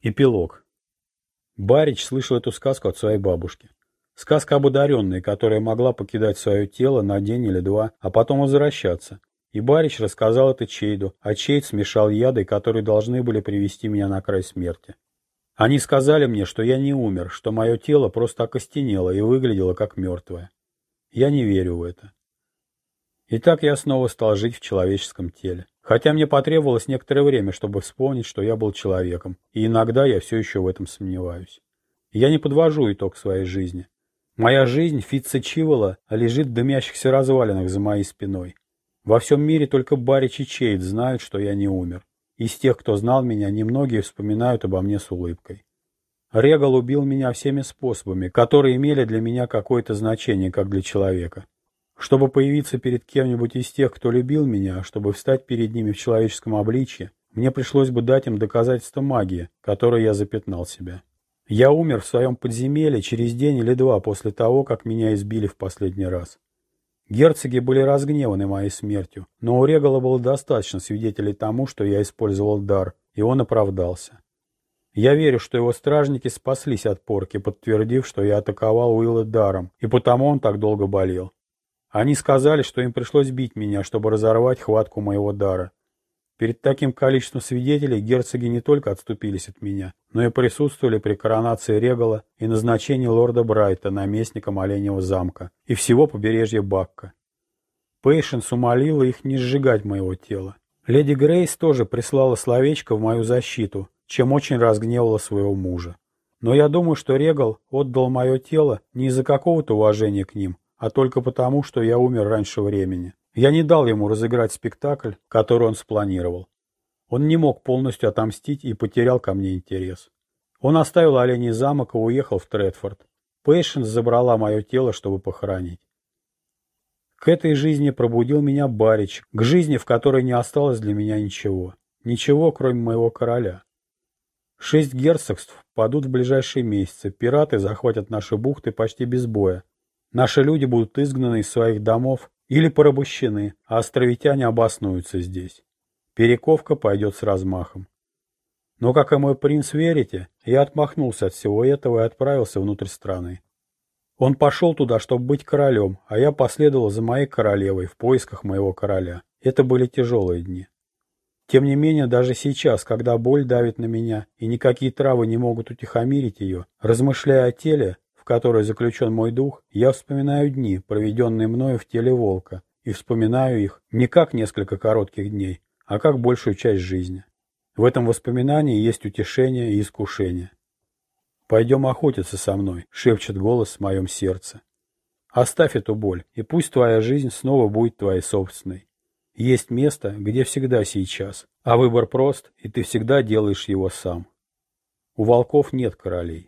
Эпилог. Барич слышал эту сказку от своей бабушки. Сказка об одаренной, которая могла покидать свое тело на день или два, а потом возвращаться. И Барич рассказал это Чейду, а Чейд смешал яды, которые должны были привести меня на край смерти. Они сказали мне, что я не умер, что мое тело просто окостенело и выглядело как мертвое. Я не верю в это. И так я снова стал жить в человеческом теле. Хотя мне потребовалось некоторое время, чтобы вспомнить, что я был человеком, и иногда я все еще в этом сомневаюсь. Я не подвожу итог своей жизни. Моя жизнь Фитца Чивола лежит в дымящихся развалинах за моей спиной. Во всем мире только Барич и Чейд знают, что я не умер. Из тех, кто знал меня, немногие вспоминают обо мне с улыбкой. Регал убил меня всеми способами, которые имели для меня какое-то значение, как для человека. Чтобы появиться перед кем-нибудь из тех, кто любил меня, чтобы встать перед ними в человеческом обличье, мне пришлось бы дать им доказательство магии, которой я запятнал себя. Я умер в своем подземелье через день или два после того, как меня избили в последний раз. Герцоги были разгневаны моей смертью, но у Регала было достаточно свидетелей тому, что я использовал дар, и он оправдался. Я верю, что его стражники спаслись от порки, подтвердив, что я атаковал Уилла даром, и потому он так долго болел. Они сказали, что им пришлось бить меня, чтобы разорвать хватку моего дара. Перед таким количеством свидетелей герцоги не только отступились от меня, но и присутствовали при коронации Регала и назначении лорда Брайта наместником Оленевого замка и всего побережья Бакка. Пейшенс умолила их не сжигать моего тела. Леди Грейс тоже прислала словечко в мою защиту, чем очень разгневала своего мужа. Но я думаю, что Регал отдал мое тело не из-за какого-то уважения к ним, а только потому, что я умер раньше времени. Я не дал ему разыграть спектакль, который он спланировал. Он не мог полностью отомстить и потерял ко мне интерес. Он оставил оленей замок и уехал в Тредфорд. Пейшенс забрала мое тело, чтобы похоронить. К этой жизни пробудил меня Барич, к жизни, в которой не осталось для меня ничего. Ничего, кроме моего короля. Шесть герцогств падут в ближайшие месяцы, пираты захватят наши бухты почти без боя, Наши люди будут изгнаны из своих домов или порабощены, а островитяне обоснуются здесь. Перековка пойдет с размахом. Но, как и мой принц, верите, я отмахнулся от всего этого и отправился внутрь страны. Он пошел туда, чтобы быть королем, а я последовал за моей королевой в поисках моего короля. Это были тяжелые дни. Тем не менее, даже сейчас, когда боль давит на меня, и никакие травы не могут утихомирить ее, размышляя о теле, которой заключен мой дух, я вспоминаю дни, проведенные мною в теле волка, и вспоминаю их не как несколько коротких дней, а как большую часть жизни. В этом воспоминании есть утешение и искушение. «Пойдем охотиться со мной», — шепчет голос в моем сердце. «Оставь эту боль, и пусть твоя жизнь снова будет твоей собственной. Есть место, где всегда сейчас, а выбор прост, и ты всегда делаешь его сам. У волков нет королей.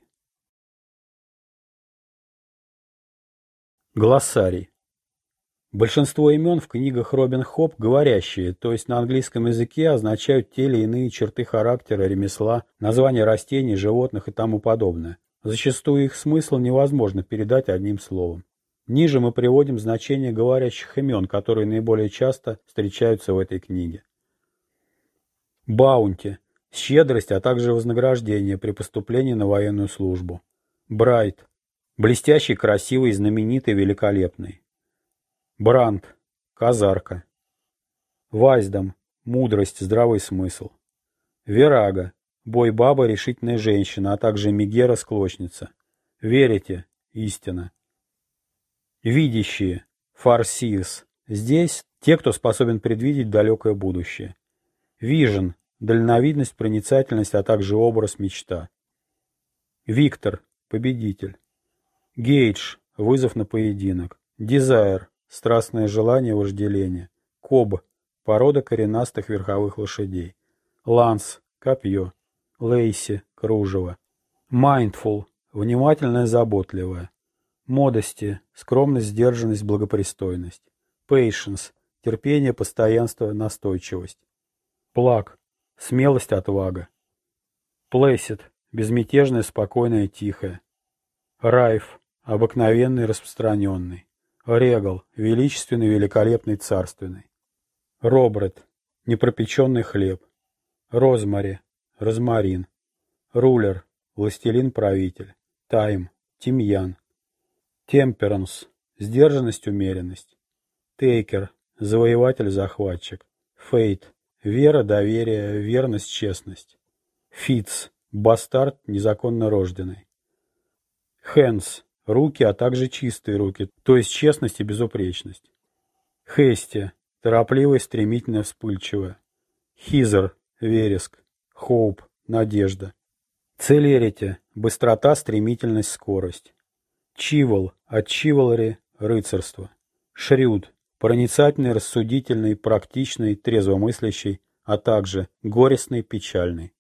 Глоссарий. Большинство имен в книгах Робин Хоп говорящие, то есть на английском языке означают те или иные черты характера, ремесла, названия растений, животных и тому подобное. Зачастую их смысл невозможно передать одним словом. Ниже мы приводим значения говорящих имен, которые наиболее часто встречаются в этой книге. Баунти – щедрость, а также вознаграждение при поступлении на военную службу. Брайт Блестящий, красивый, знаменитый, великолепный. Бранд. Казарка. Вайсдом. Мудрость, здравый смысл. Верага. Бой баба, решительная женщина, а также Мегера, склочница. Верите. Истина. Видящие. Фарсиес. Здесь те, кто способен предвидеть далекое будущее. Вижен. Дальновидность, проницательность, а также образ, мечта. Виктор. Победитель. Гейдж – вызов на поединок. Дизайр – страстное желание вожделения. Коб – порода коренастых верховых лошадей. Ланс – копье. Лейси – кружево. Майндфул – внимательная, заботливая. Модости – скромность, сдержанность, благопристойность. Пейшенс – терпение, постоянство, настойчивость. Плак – смелость, отвага. Плесит – безмятежное, спокойное, тихое. Райф обыкновенный, распространенный. Регал, величественный, великолепный, царственный. Робрет, непропеченный хлеб. Розмари, розмарин. Рулер, властелин-правитель. Тайм, тимьян. Темперанс, сдержанность, умеренность. Тейкер, завоеватель-захватчик. Фейт, вера, доверие, верность, честность. Фитц, бастард, незаконно рожденный. Хэнс, руки, а также чистые руки, то есть честность и безупречность. Хести, торопливая, стремительно вспыльчивая. Хизер, вереск. Хоуп, надежда. Целерити – быстрота, стремительность, скорость. Чивол – от чиволари – рыцарство. Шрюд – проницательный, рассудительный, практичный, трезвомыслящий, а также горестный, печальный.